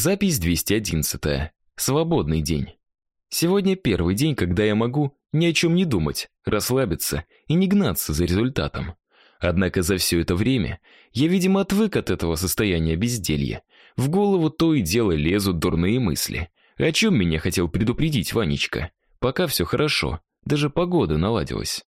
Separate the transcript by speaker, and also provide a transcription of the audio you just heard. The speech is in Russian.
Speaker 1: Запись 211. Свободный день. Сегодня первый день, когда я могу ни о чем не думать, расслабиться и не гнаться за результатом. Однако за все это время я, видимо, отвык от этого состояния безделья. В голову то и дело лезут дурные мысли. О чем меня хотел предупредить Ванечка? Пока все хорошо, даже погода наладилась.